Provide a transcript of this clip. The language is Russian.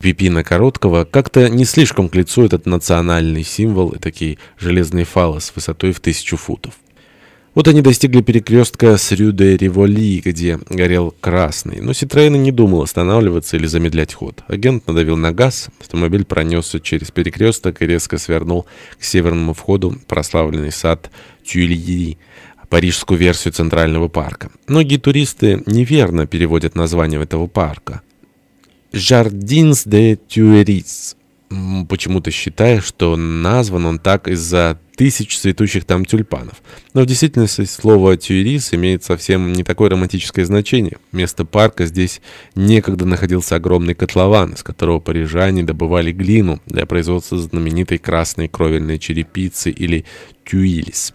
Пипина Короткого как-то не слишком к лицу этот национальный символ и такие железные фалос высотой в тысячу футов. Вот они достигли перекрестка с Рю-де-Револи, где горел красный, но Ситроен не думал останавливаться или замедлять ход. Агент надавил на газ, автомобиль пронесся через перекресток и резко свернул к северному входу прославленный сад Тюильи, парижскую версию Центрального парка. Многие туристы неверно переводят название этого парка. Jardins des Tuileries. Почему-то считая, что назван он так из-за тысяч цветущих там тюльпанов. Но в действительности слово «Tuileries» имеет совсем не такое романтическое значение. Вместо парка здесь некогда находился огромный котлован, из которого парижане добывали глину для производства знаменитой красной кровельной черепицы или tuiles.